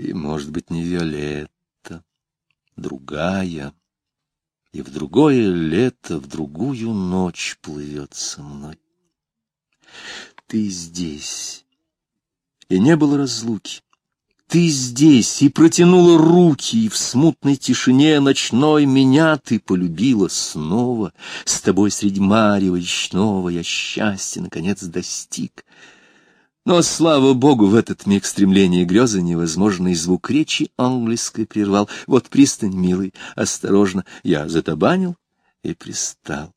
И, может быть, не Виолетта, другая, и в другое лето, в другую ночь плывет со мной. Ты здесь, и не было разлуки. Ты здесь, и протянула руки, и в смутной тишине ночной меня ты полюбила снова. С тобой среди марева речного я счастья наконец достиг. Но, слава богу, в этот миг стремления грезы невозможный звук речи английской прервал. Вот пристань, милый, осторожно, я затабанил и пристал.